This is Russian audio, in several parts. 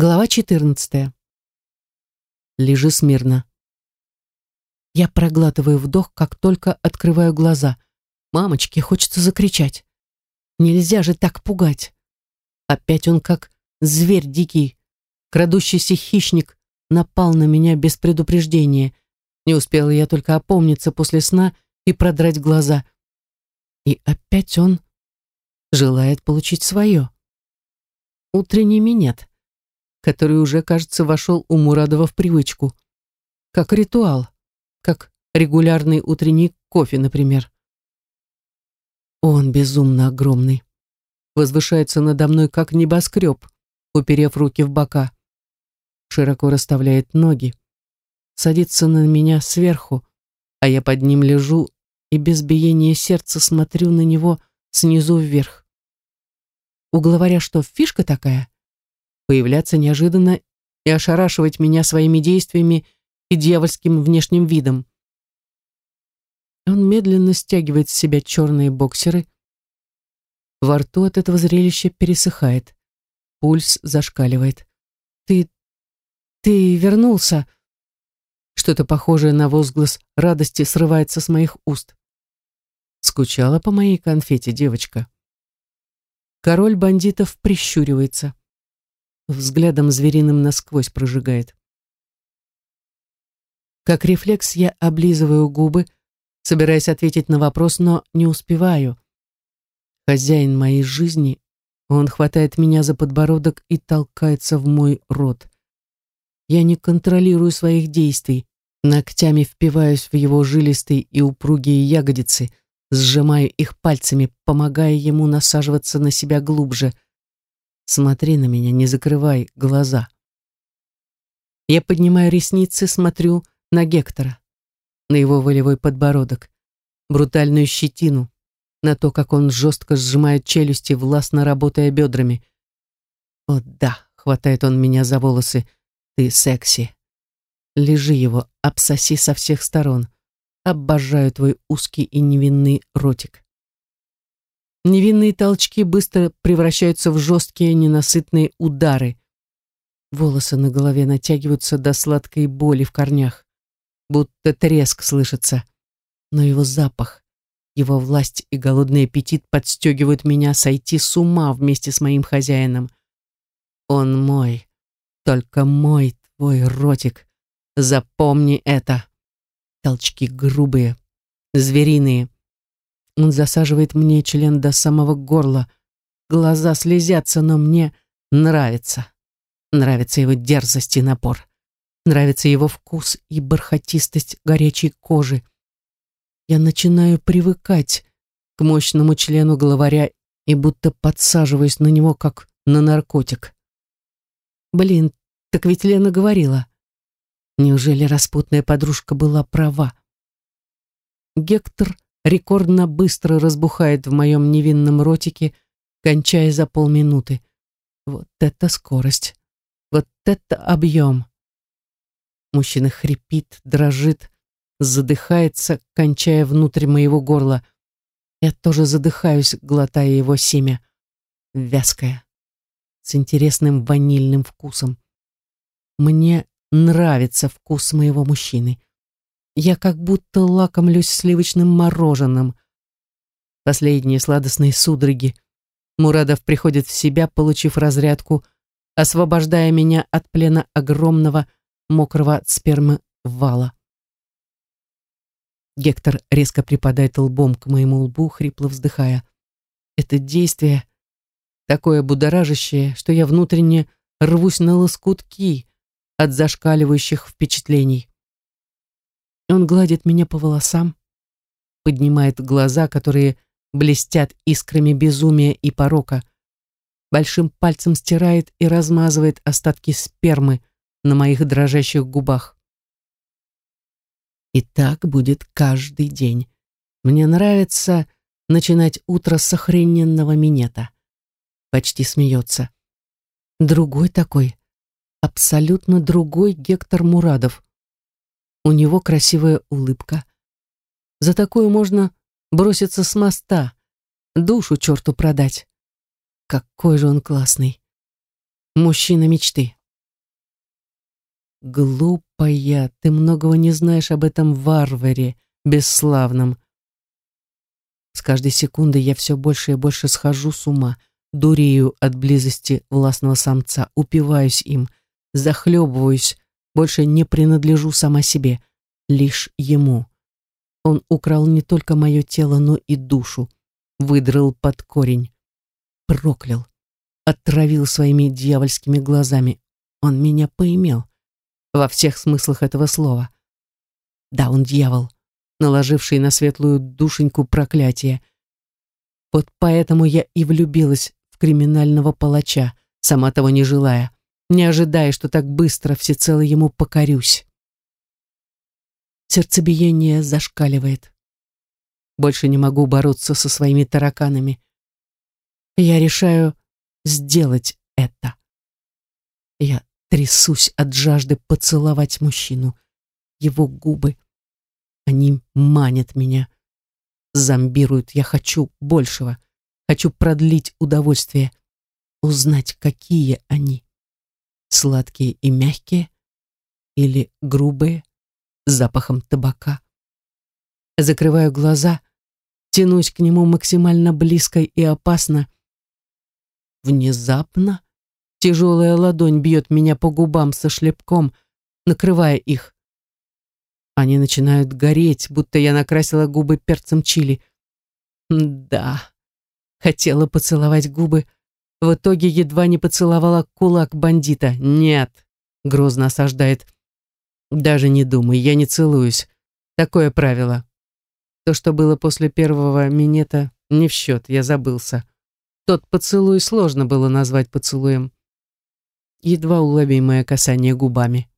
Глава 14. Лежи смирно. Я проглатываю вдох, как только открываю глаза. Мамочке хочется закричать. Нельзя же так пугать. Опять он как зверь дикий, крадущийся хищник, напал на меня без предупреждения. Не успела я только опомниться после сна и продрать глаза. И опять он желает получить свое. Утренний минет который уже, кажется, вошел у Мурадова в привычку. Как ритуал, как регулярный утренний кофе, например. Он безумно огромный. Возвышается надо мной, как небоскреб, уперев руки в бока. Широко расставляет ноги. Садится на меня сверху, а я под ним лежу и без биения сердца смотрю на него снизу вверх. У главаря что, фишка такая? Появляться неожиданно и ошарашивать меня своими действиями и дьявольским внешним видом. Он медленно стягивает с себя черные боксеры. Во рту от этого зрелища пересыхает. Пульс зашкаливает. «Ты... ты вернулся!» Что-то похожее на возглас радости срывается с моих уст. Скучала по моей конфете девочка. Король бандитов прищуривается взглядом звериным насквозь прожигает. Как рефлекс я облизываю губы, собираясь ответить на вопрос, но не успеваю. Хозяин моей жизни, он хватает меня за подбородок и толкается в мой рот. Я не контролирую своих действий, ногтями впиваюсь в его жилистые и упругие ягодицы, сжимаю их пальцами, помогая ему насаживаться на себя глубже — Смотри на меня, не закрывай глаза. Я поднимаю ресницы, смотрю на Гектора, на его волевой подбородок, брутальную щетину, на то, как он жестко сжимает челюсти, властно работая бедрами. «О да!» — хватает он меня за волосы. «Ты секси!» Лежи его, обсоси со всех сторон. Обожаю твой узкий и невинный ротик. Невинные толчки быстро превращаются в жесткие ненасытные удары. Волосы на голове натягиваются до сладкой боли в корнях. Будто треск слышится. Но его запах, его власть и голодный аппетит подстегивают меня сойти с ума вместе с моим хозяином. Он мой, только мой твой ротик. Запомни это. Толчки грубые, звериные, он засаживает мне член до самого горла. Глаза слезятся, но мне нравится. Нравится его дерзость и напор. Нравится его вкус и бархатистость горячей кожи. Я начинаю привыкать к мощному члену главаря и будто подсаживаюсь на него, как на наркотик. Блин, так ведь Лена говорила. Неужели распутная подружка была права? Гектор рекордно быстро разбухает в моем невинном ротике, кончая за полминуты. Вот это скорость! Вот это объем! Мужчина хрипит, дрожит, задыхается, кончая внутрь моего горла. Я тоже задыхаюсь, глотая его семя. Вязкое, с интересным ванильным вкусом. Мне нравится вкус моего мужчины. Я как будто лакомлюсь сливочным мороженым. Последние сладостные судороги. Мурадов приходит в себя, получив разрядку, освобождая меня от плена огромного, мокрого спермы вала. Гектор резко припадает лбом к моему лбу, хрипло вздыхая. Это действие такое будоражащее, что я внутренне рвусь на лоскутки от зашкаливающих впечатлений. Он гладит меня по волосам, поднимает глаза, которые блестят искрами безумия и порока, большим пальцем стирает и размазывает остатки спермы на моих дрожащих губах. И так будет каждый день. Мне нравится начинать утро с охрененного минета. Почти смеется. Другой такой, абсолютно другой Гектор Мурадов. У него красивая улыбка. За такую можно броситься с моста, душу черту продать. Какой же он классный. Мужчина мечты. Глупая, ты многого не знаешь об этом варваре, бесславном. С каждой секундой я все больше и больше схожу с ума, дурею от близости властного самца, упиваюсь им, захлебываюсь, больше не принадлежу сама себе, лишь ему. Он украл не только мое тело, но и душу, выдрал под корень, проклял, отравил своими дьявольскими глазами. Он меня поимел во всех смыслах этого слова. Да, он дьявол, наложивший на светлую душеньку проклятие. Вот поэтому я и влюбилась в криминального палача, сама того не желая, не ожидая, что так быстро всецело ему покорюсь. Сердцебиение зашкаливает. Больше не могу бороться со своими тараканами. Я решаю сделать это. Я трясусь от жажды поцеловать мужчину. Его губы, они манят меня, зомбируют. Я хочу большего. Хочу продлить удовольствие, узнать, какие они. Сладкие и мягкие или грубые, с запахом табака. Закрываю глаза, тянусь к нему максимально близко и опасно. Внезапно тяжелая ладонь бьет меня по губам со шлепком, накрывая их. Они начинают гореть, будто я накрасила губы перцем чили. Да, хотела поцеловать губы, в итоге едва не поцеловала кулак бандита. Нет, грозно осаждает даже не думай, я не целуюсь. Такое правило. То, что было после первого минета, не в счет, я забылся. Тот поцелуй сложно было назвать поцелуем. Едва уловимое касание губами.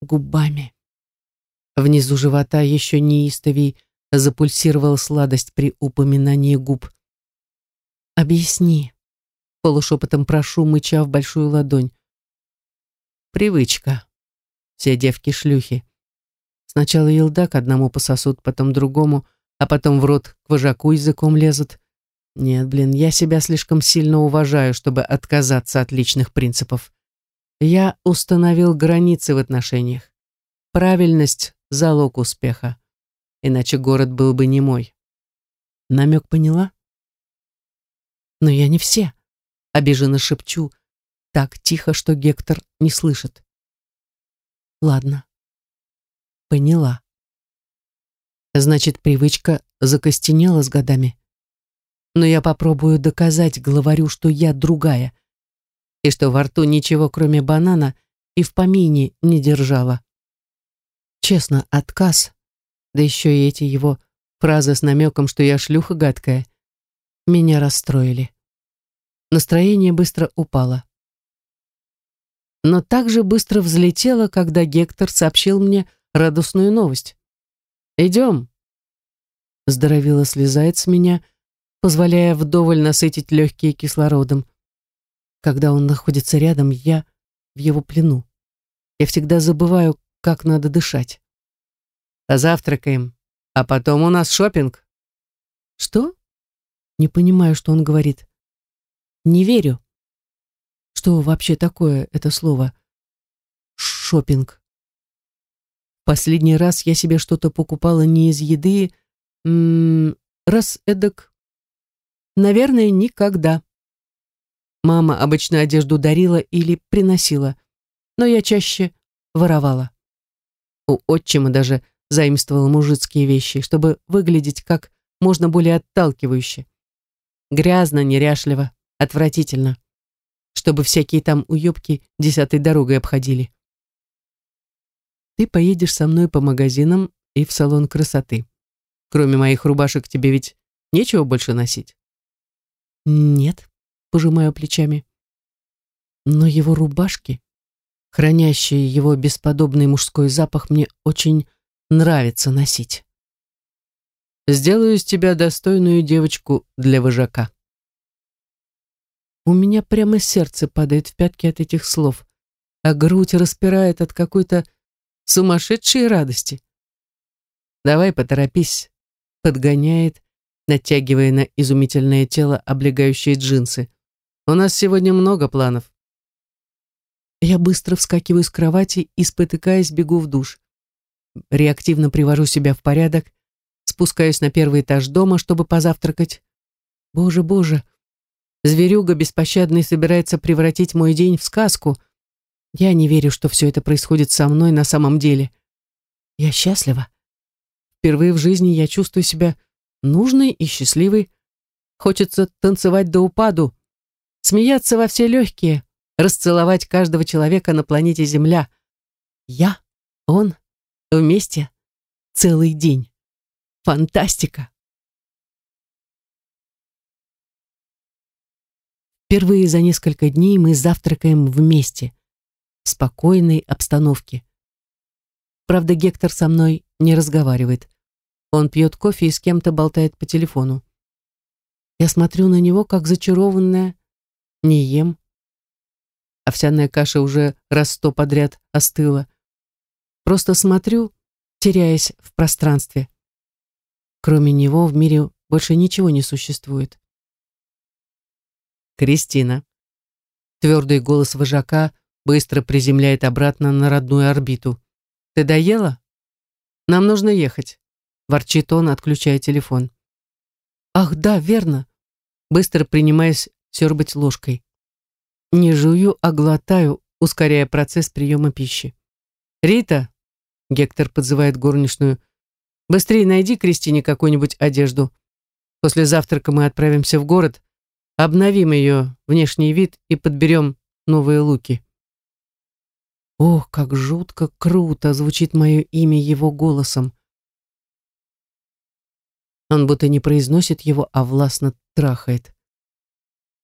Губами. Внизу живота еще неистовей запульсировала сладость при упоминании губ. «Объясни», — полушепотом прошу, мыча в большую ладонь. «Привычка», все девки шлюхи. Сначала елда к одному пососут, потом другому, а потом в рот к вожаку языком лезут. Нет, блин, я себя слишком сильно уважаю, чтобы отказаться от личных принципов. Я установил границы в отношениях. Правильность — залог успеха. Иначе город был бы не мой. Намек поняла? Но я не все. Обиженно шепчу, так тихо, что Гектор не слышит. Ладно. Поняла. Значит, привычка закостенела с годами. Но я попробую доказать главарю, что я другая, и что во рту ничего, кроме банана, и в помине не держала. Честно, отказ, да еще и эти его фразы с намеком, что я шлюха гадкая, меня расстроили. Настроение быстро упало но также быстро взлетела, когда Гектор сообщил мне радостную новость. «Идем». Здоровило слезает с меня, позволяя вдоволь насытить легкие кислородом. Когда он находится рядом, я в его плену. Я всегда забываю, как надо дышать. Завтракаем, а потом у нас шопинг. Что? Не понимаю, что он говорит. Не верю. Что вообще такое это слово? Шопинг. Последний раз я себе что-то покупала не из еды, м -м, раз эдак. Наверное, никогда. Мама обычно одежду дарила или приносила, но я чаще воровала. У отчима даже заимствовала мужицкие вещи, чтобы выглядеть как можно более отталкивающе. Грязно, неряшливо, отвратительно чтобы всякие там уёбки десятой дорогой обходили. Ты поедешь со мной по магазинам и в салон красоты. Кроме моих рубашек тебе ведь нечего больше носить? Нет, пожимаю плечами. Но его рубашки, хранящие его бесподобный мужской запах, мне очень нравится носить. Сделаю из тебя достойную девочку для вожака. У меня прямо сердце падает в пятки от этих слов, а грудь распирает от какой-то сумасшедшей радости. «Давай поторопись», — подгоняет, натягивая на изумительное тело облегающие джинсы. «У нас сегодня много планов». Я быстро вскакиваю с кровати и, спотыкаясь, бегу в душ. Реактивно привожу себя в порядок, спускаюсь на первый этаж дома, чтобы позавтракать. Боже, боже, зверюга беспощадный собирается превратить мой день в сказку. Я не верю, что все это происходит со мной на самом деле. Я счастлива. Впервые в жизни я чувствую себя нужной и счастливой. Хочется танцевать до упаду, смеяться во все легкие, расцеловать каждого человека на планете Земля. Я, он, вместе, целый день. Фантастика! Впервые за несколько дней мы завтракаем вместе, в спокойной обстановке. Правда, Гектор со мной не разговаривает. Он пьет кофе и с кем-то болтает по телефону. Я смотрю на него, как зачарованная, не ем. Овсяная каша уже раз сто подряд остыла. Просто смотрю, теряясь в пространстве. Кроме него в мире больше ничего не существует. Кристина. Твердый голос вожака быстро приземляет обратно на родную орбиту. «Ты доела? Нам нужно ехать», — ворчит он, отключая телефон. «Ах, да, верно», быстро принимаясь сербать ложкой. Не жую, а глотаю, ускоряя процесс приема пищи. «Рита!» — Гектор подзывает горничную. «Быстрее найди Кристине какую-нибудь одежду. После завтрака мы отправимся в город, обновим ее внешний вид и подберем новые луки». Ох, как жутко круто звучит мое имя его голосом. Он будто не произносит его, а властно трахает.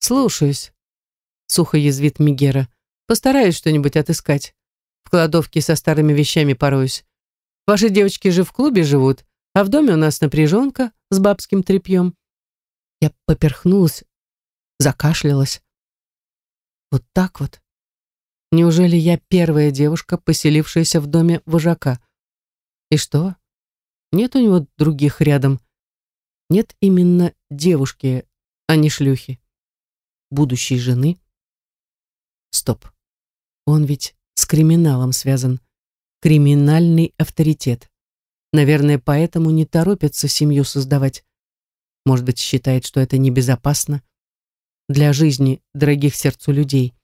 «Слушаюсь», — сухо язвит Мигера. «Постараюсь что-нибудь отыскать. В кладовке со старыми вещами пороюсь. Ваши девочки же в клубе живут, а в доме у нас напряженка с бабским тряпьем». Я поперхнулась, закашлялась. Вот так вот. Неужели я первая девушка, поселившаяся в доме вожака? И что? Нет у него других рядом. Нет именно девушки, а не шлюхи. Будущей жены. Стоп. Он ведь с криминалом связан. Криминальный авторитет. Наверное, поэтому не торопится семью создавать. Может быть, считает, что это небезопасно для жизни дорогих сердцу людей.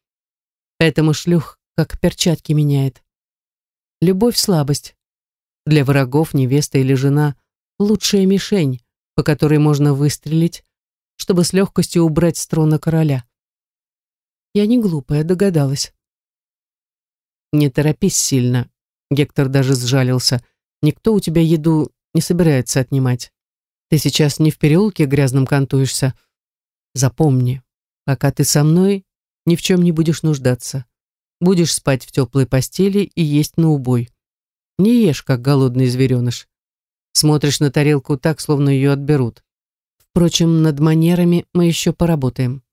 Поэтому шлюх как перчатки меняет. Любовь — слабость. Для врагов невеста или жена — лучшая мишень, по которой можно выстрелить, чтобы с легкостью убрать с трона короля. Я не глупая, догадалась. «Не торопись сильно», — Гектор даже сжалился. «Никто у тебя еду не собирается отнимать. Ты сейчас не в переулке грязном кантуешься. Запомни, пока ты со мной, ни в чем не будешь нуждаться. Будешь спать в теплой постели и есть на убой. Не ешь, как голодный звереныш. Смотришь на тарелку так, словно ее отберут. Впрочем, над манерами мы еще поработаем.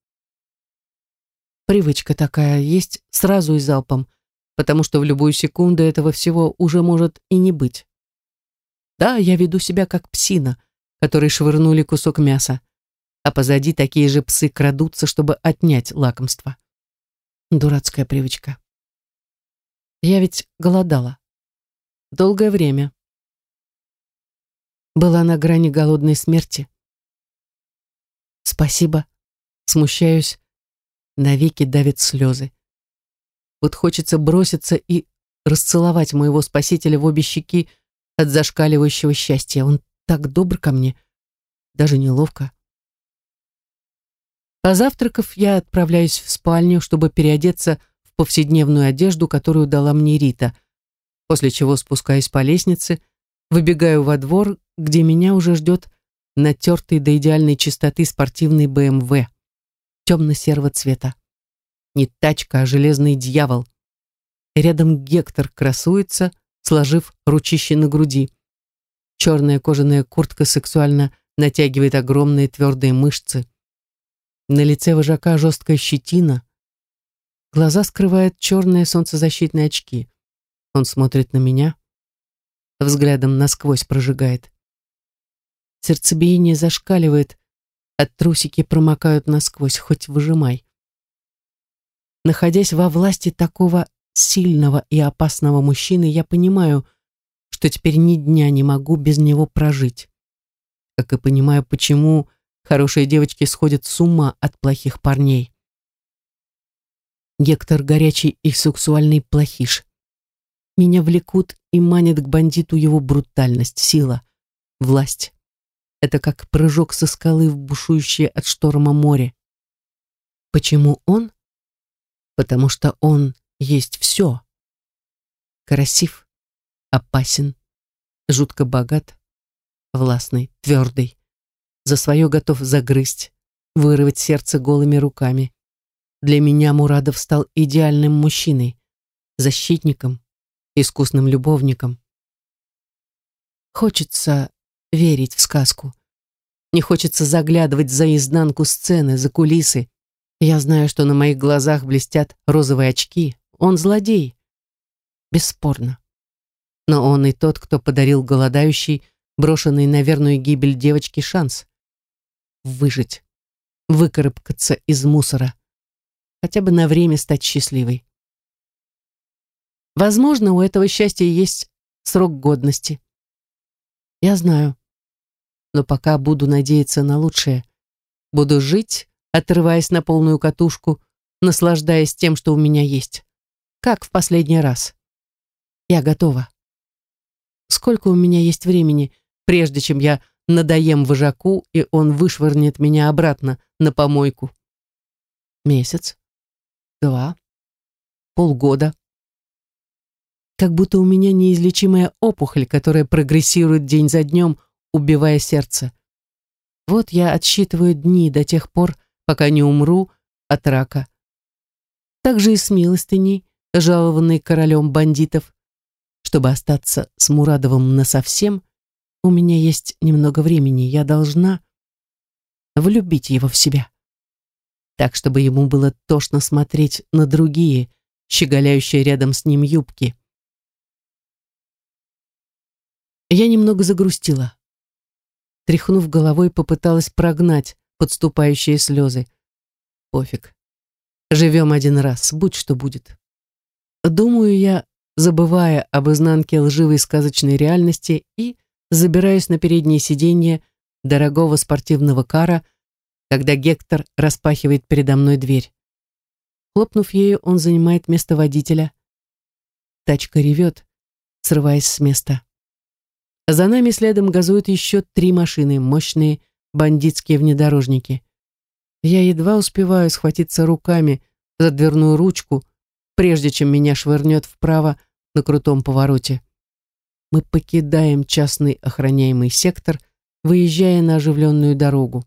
Привычка такая есть сразу и залпом, потому что в любую секунду этого всего уже может и не быть. Да, я веду себя как псина, которой швырнули кусок мяса а позади такие же псы крадутся, чтобы отнять лакомство. Дурацкая привычка. Я ведь голодала. Долгое время. Была на грани голодной смерти. Спасибо. Смущаюсь. Навеки давит слезы. Вот хочется броситься и расцеловать моего спасителя в обе щеки от зашкаливающего счастья. Он так добр ко мне. Даже неловко. Позавтракав, я отправляюсь в спальню, чтобы переодеться в повседневную одежду, которую дала мне Рита, после чего спускаюсь по лестнице, выбегаю во двор, где меня уже ждет натертый до идеальной чистоты спортивный БМВ темно-серого цвета. Не тачка, а железный дьявол. Рядом Гектор красуется, сложив ручище на груди. Черная кожаная куртка сексуально натягивает огромные твердые мышцы. На лице вожака жесткая щетина. Глаза скрывают черные солнцезащитные очки. Он смотрит на меня. Взглядом насквозь прожигает. Сердцебиение зашкаливает, от трусики промокают насквозь, хоть выжимай. Находясь во власти такого сильного и опасного мужчины, я понимаю, что теперь ни дня не могу без него прожить. Как и понимаю, почему хорошие девочки сходят с ума от плохих парней. Гектор горячий и сексуальный плохиш. Меня влекут и манит к бандиту его брутальность, сила, власть. Это как прыжок со скалы в бушующее от шторма море. Почему он? Потому что он есть все. Красив, опасен, жутко богат, властный, твердый. За свое готов загрызть, вырвать сердце голыми руками. Для меня Мурадов стал идеальным мужчиной, защитником, искусным любовником. Хочется верить в сказку. Не хочется заглядывать за изнанку сцены, за кулисы. Я знаю, что на моих глазах блестят розовые очки. Он злодей. Бесспорно. Но он и тот, кто подарил голодающей, брошенной на верную гибель девочке шанс. Выжить. Выкарабкаться из мусора. Хотя бы на время стать счастливой. Возможно, у этого счастья есть срок годности. Я знаю но пока буду надеяться на лучшее. Буду жить, отрываясь на полную катушку, наслаждаясь тем, что у меня есть. Как в последний раз. Я готова. Сколько у меня есть времени, прежде чем я надоем вожаку, и он вышвырнет меня обратно на помойку? Месяц? Два? Полгода? Как будто у меня неизлечимая опухоль, которая прогрессирует день за днем, убивая сердце. Вот я отсчитываю дни до тех пор, пока не умру от рака. Так же и с милостыней, жалованной королем бандитов. Чтобы остаться с Мурадовым насовсем, у меня есть немного времени, я должна влюбить его в себя. Так, чтобы ему было тошно смотреть на другие, щеголяющие рядом с ним юбки. Я немного загрустила. Тряхнув головой, попыталась прогнать подступающие слезы. Пофиг. Живем один раз, будь что будет. Думаю я, забывая об изнанке лживой сказочной реальности и забираюсь на переднее сиденье дорогого спортивного кара, когда Гектор распахивает передо мной дверь. Хлопнув ею, он занимает место водителя. Тачка ревет, срываясь с места. За нами следом газуют еще три машины, мощные бандитские внедорожники. Я едва успеваю схватиться руками за дверную ручку, прежде чем меня швырнет вправо на крутом повороте. Мы покидаем частный охраняемый сектор, выезжая на оживленную дорогу.